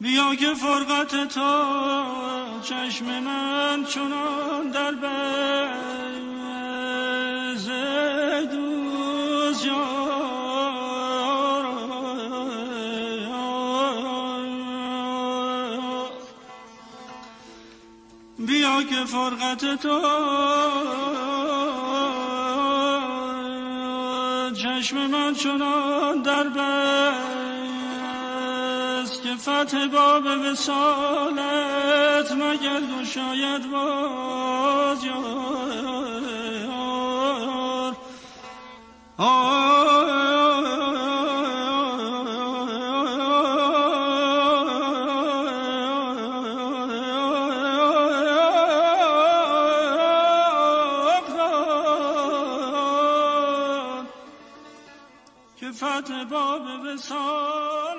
بیا که فرقت تو، چشم من چنان در بز دوز بیا که فرقت تو، چشم من چنان در بست که فتح باب وسالت مگر گشاید باز یار. که فتح باب وسالت